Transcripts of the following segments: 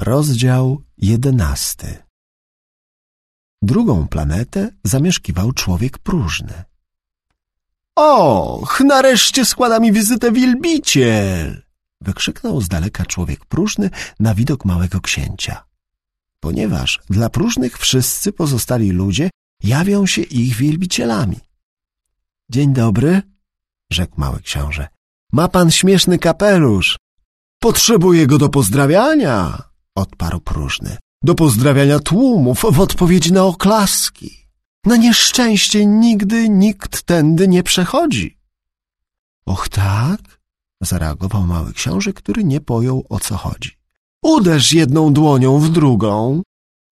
Rozdział jedenasty Drugą planetę zamieszkiwał człowiek próżny. Och, nareszcie składa mi wizytę wielbiciel! Wykrzyknął z daleka człowiek próżny na widok małego księcia. Ponieważ dla próżnych wszyscy pozostali ludzie jawią się ich wielbicielami. Dzień dobry, rzekł mały książę. Ma pan śmieszny kapelusz. Potrzebuję go do pozdrawiania, odparł próżny. Do pozdrawiania tłumów w odpowiedzi na oklaski. Na nieszczęście nigdy nikt tędy nie przechodzi. Och tak? Zareagował mały książę, który nie pojął o co chodzi. Uderz jedną dłonią w drugą,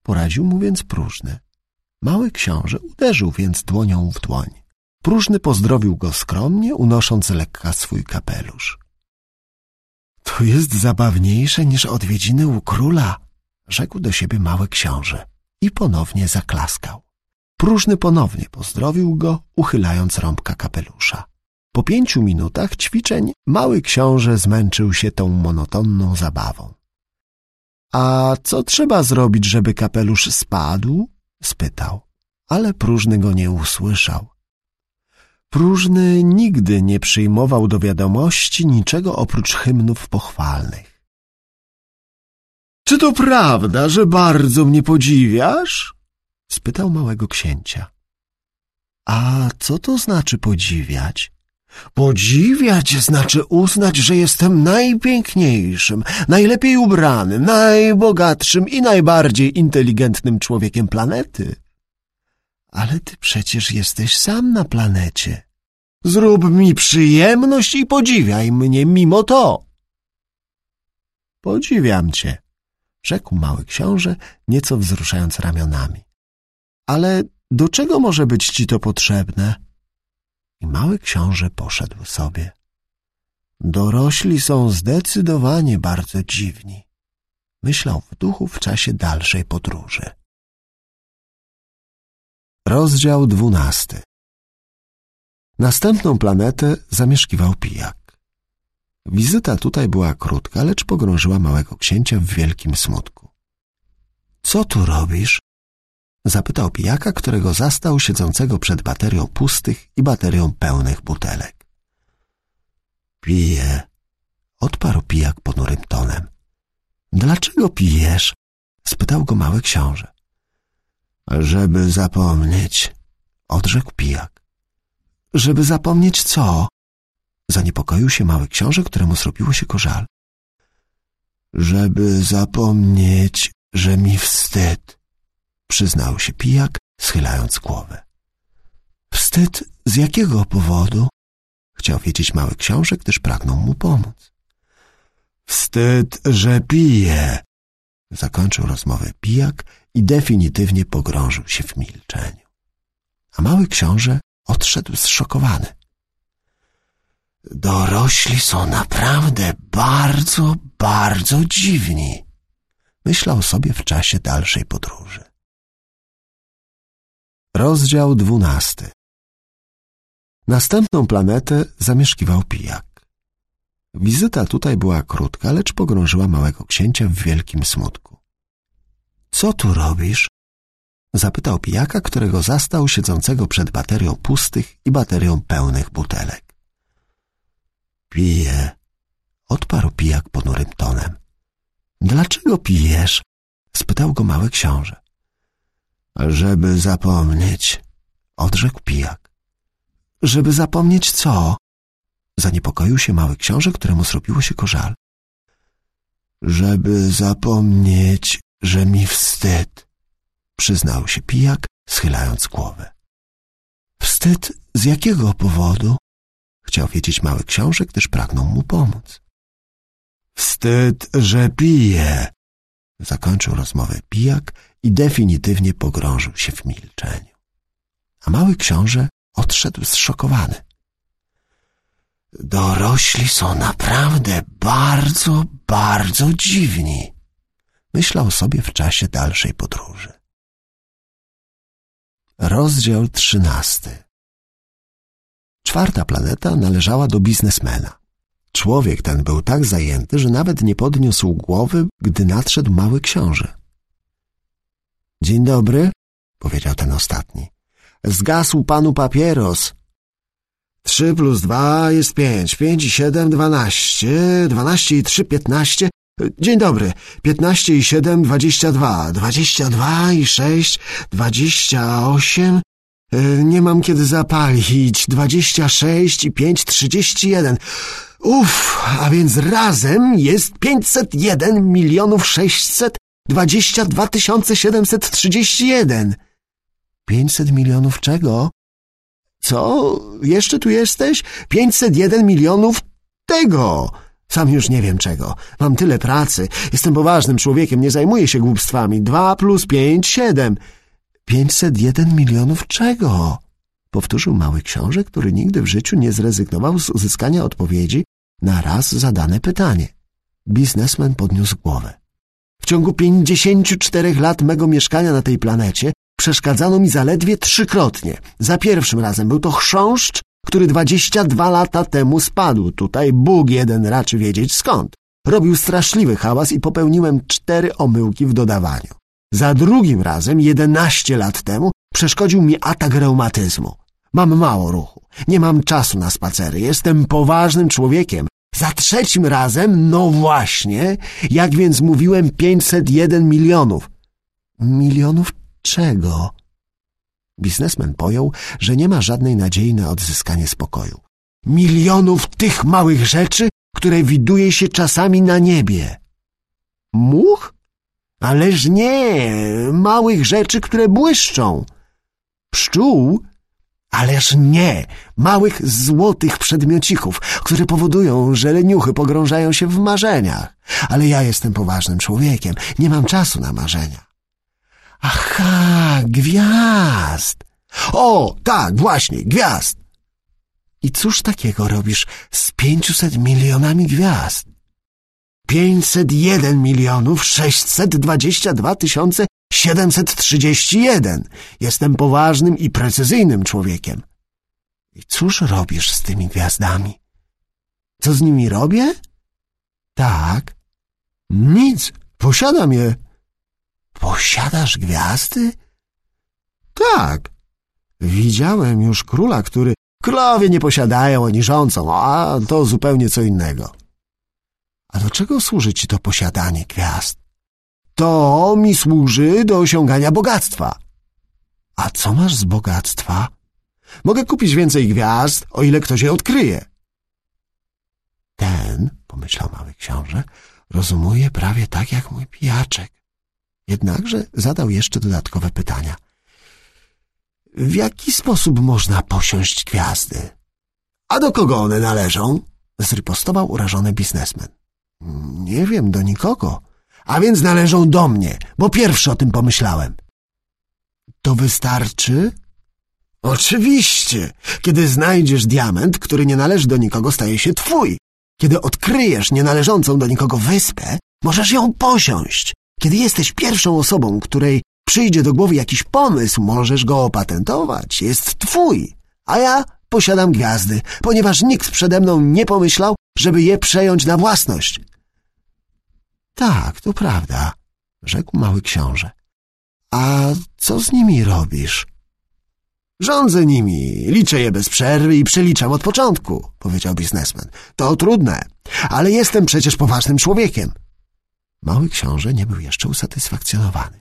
poradził mu więc próżny. Mały książę uderzył więc dłonią w dłoń. Próżny pozdrowił go skromnie, unosząc lekka swój kapelusz. To jest zabawniejsze niż odwiedziny u króla, rzekł do siebie mały książę i ponownie zaklaskał. Próżny ponownie pozdrowił go, uchylając rąbka kapelusza. Po pięciu minutach ćwiczeń mały książę zmęczył się tą monotonną zabawą. A co trzeba zrobić, żeby kapelusz spadł? spytał, ale próżny go nie usłyszał. Próżny nigdy nie przyjmował do wiadomości niczego oprócz hymnów pochwalnych. Czy to prawda, że bardzo mnie podziwiasz? spytał małego księcia. A co to znaczy podziwiać? Podziwiać znaczy uznać, że jestem najpiękniejszym, najlepiej ubranym, najbogatszym i najbardziej inteligentnym człowiekiem planety. Ale ty przecież jesteś sam na planecie. Zrób mi przyjemność i podziwiaj mnie mimo to. Podziwiam cię, rzekł mały książę, nieco wzruszając ramionami. Ale do czego może być ci to potrzebne? I mały książę poszedł sobie. Dorośli są zdecydowanie bardzo dziwni. Myślał w duchu w czasie dalszej podróży. Rozdział dwunasty Następną planetę zamieszkiwał pijak. Wizyta tutaj była krótka, lecz pogrążyła małego księcia w wielkim smutku. — Co tu robisz? — zapytał pijaka, którego zastał siedzącego przed baterią pustych i baterią pełnych butelek. — Piję — odparł pijak ponurym tonem. — Dlaczego pijesz? — spytał go mały książę. — Żeby zapomnieć — odrzekł pijak. — Żeby zapomnieć co? Zaniepokoił się mały książę, któremu zrobiło się go żal. Żeby zapomnieć, że mi wstyd, przyznał się pijak, schylając głowę. Wstyd z jakiego powodu? Chciał wiedzieć mały książę, gdyż pragnął mu pomóc. Wstyd, że pije, zakończył rozmowę pijak i definitywnie pogrążył się w milczeniu. A mały książę odszedł zszokowany. Dorośli są naprawdę bardzo, bardzo dziwni, myślał sobie w czasie dalszej podróży. Rozdział dwunasty Następną planetę zamieszkiwał pijak. Wizyta tutaj była krótka, lecz pogrążyła małego księcia w wielkim smutku. — Co tu robisz? Zapytał pijaka, którego zastał siedzącego przed baterią pustych i baterią pełnych butelek. Piję, odparł pijak ponurym tonem. Dlaczego pijesz? spytał go mały książę. Żeby zapomnieć, odrzekł pijak. Żeby zapomnieć co? Zaniepokoił się mały książę, któremu zrobiło się go żal. Żeby zapomnieć, że mi wstyd, przyznał się pijak, schylając głowę. Wstyd z jakiego powodu? Chciał wiedzieć mały książę, gdyż pragnął mu pomóc. Wstyd, że pije, zakończył rozmowę pijak i definitywnie pogrążył się w milczeniu. A mały książę odszedł zszokowany. Dorośli są naprawdę bardzo, bardzo dziwni, myślał sobie w czasie dalszej podróży. Rozdział trzynasty Czwarta planeta należała do biznesmena. Człowiek ten był tak zajęty, że nawet nie podniósł głowy, gdy nadszedł mały książę. Dzień dobry, powiedział ten ostatni. Zgasł panu papieros. Trzy plus dwa jest pięć, pięć i siedem dwanaście, dwanaście i trzy piętnaście. Dzień dobry, piętnaście i siedem dwadzieścia dwa, dwadzieścia dwa i sześć, dwadzieścia osiem. E, nie mam kiedy zapalić. Dwadzieścia sześć i pięć, trzydzieści jeden. Uff, a więc razem jest pięćset jeden milionów sześćset dwadzieścia dwa tysiące siedemset trzydzieści jeden. Pięćset milionów czego? Co? Jeszcze tu jesteś? Pięćset jeden milionów tego. Sam już nie wiem czego. Mam tyle pracy. Jestem poważnym człowiekiem, nie zajmuję się głupstwami. Dwa plus pięć, siedem. Pięćset jeden milionów czego? Powtórzył mały książę, który nigdy w życiu nie zrezygnował z uzyskania odpowiedzi na raz zadane pytanie. Biznesmen podniósł głowę. W ciągu pięćdziesięciu czterech lat mego mieszkania na tej planecie przeszkadzano mi zaledwie trzykrotnie. Za pierwszym razem był to chrząszcz, który dwadzieścia dwa lata temu spadł. Tutaj Bóg jeden raczy wiedzieć skąd. Robił straszliwy hałas i popełniłem cztery omyłki w dodawaniu. Za drugim razem, jedenaście lat temu, przeszkodził mi atak reumatyzmu. Mam mało ruchu, nie mam czasu na spacery, jestem poważnym człowiekiem. Za trzecim razem, no właśnie, jak więc mówiłem, pięćset jeden milionów. Milionów czego? Biznesmen pojął, że nie ma żadnej nadziei na odzyskanie spokoju. Milionów tych małych rzeczy, które widuje się czasami na niebie. Much? Ależ nie, małych rzeczy, które błyszczą. Pszczół? Ależ nie, małych złotych przedmiocików, które powodują, że leniuchy pogrążają się w marzeniach. Ale ja jestem poważnym człowiekiem, nie mam czasu na marzenia. Aha, gwiazd. O, tak, właśnie, gwiazd. I cóż takiego robisz z pięciuset milionami gwiazd? Pięćset jeden milionów sześćset dwadzieścia dwa tysiące siedemset trzydzieści jeden. Jestem poważnym i precyzyjnym człowiekiem. I cóż robisz z tymi gwiazdami? Co z nimi robię? Tak. Nic, posiadam je. Posiadasz gwiazdy? Tak. Widziałem już króla, który... Królowie nie posiadają ani rządzą, a to zupełnie co innego. A do czego służy ci to posiadanie gwiazd? To mi służy do osiągania bogactwa. A co masz z bogactwa? Mogę kupić więcej gwiazd, o ile ktoś je odkryje. Ten, pomyślał mały książę, rozumuje prawie tak jak mój pijaczek. Jednakże zadał jeszcze dodatkowe pytania. W jaki sposób można posiąść gwiazdy? A do kogo one należą? Zrypostował urażony biznesmen. Nie wiem, do nikogo. A więc należą do mnie, bo pierwszy o tym pomyślałem. To wystarczy? Oczywiście. Kiedy znajdziesz diament, który nie należy do nikogo, staje się twój. Kiedy odkryjesz nienależącą do nikogo wyspę, możesz ją posiąść. Kiedy jesteś pierwszą osobą, której przyjdzie do głowy jakiś pomysł, możesz go opatentować. Jest twój. A ja posiadam gwiazdy, ponieważ nikt przede mną nie pomyślał, żeby je przejąć na własność. Tak, to prawda, rzekł mały książę. A co z nimi robisz? Rządzę nimi, liczę je bez przerwy i przeliczam od początku, powiedział biznesmen. To trudne, ale jestem przecież poważnym człowiekiem. Mały książę nie był jeszcze usatysfakcjonowany.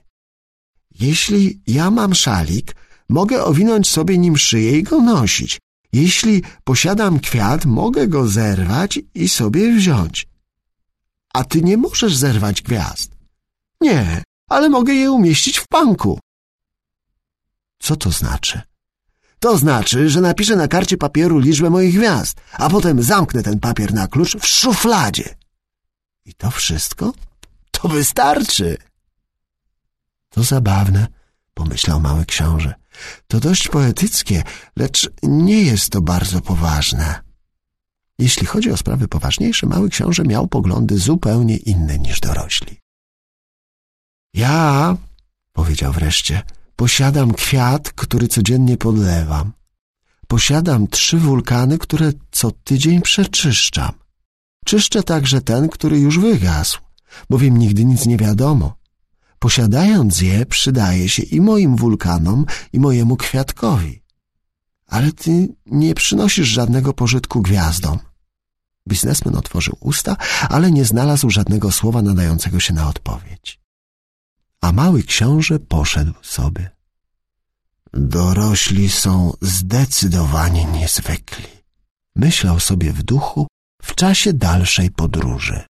Jeśli ja mam szalik, mogę owinąć sobie nim szyję i go nosić. Jeśli posiadam kwiat, mogę go zerwać i sobie wziąć. A ty nie możesz zerwać gwiazd. Nie, ale mogę je umieścić w banku. Co to znaczy? To znaczy, że napiszę na karcie papieru liczbę moich gwiazd, a potem zamknę ten papier na klucz w szufladzie. I to wszystko? To wystarczy. To zabawne, pomyślał mały książę. To dość poetyckie, lecz nie jest to bardzo poważne. Jeśli chodzi o sprawy poważniejsze, mały książę miał poglądy zupełnie inne niż dorośli. Ja, powiedział wreszcie, posiadam kwiat, który codziennie podlewam. Posiadam trzy wulkany, które co tydzień przeczyszczam. Czyszczę także ten, który już wygasł, bowiem nigdy nic nie wiadomo. Posiadając je, przydaje się i moim wulkanom, i mojemu kwiatkowi. Ale ty nie przynosisz żadnego pożytku gwiazdom. Biznesmen otworzył usta, ale nie znalazł żadnego słowa nadającego się na odpowiedź. A mały książę poszedł sobie. Dorośli są zdecydowanie niezwykli. Myślał sobie w duchu w czasie dalszej podróży.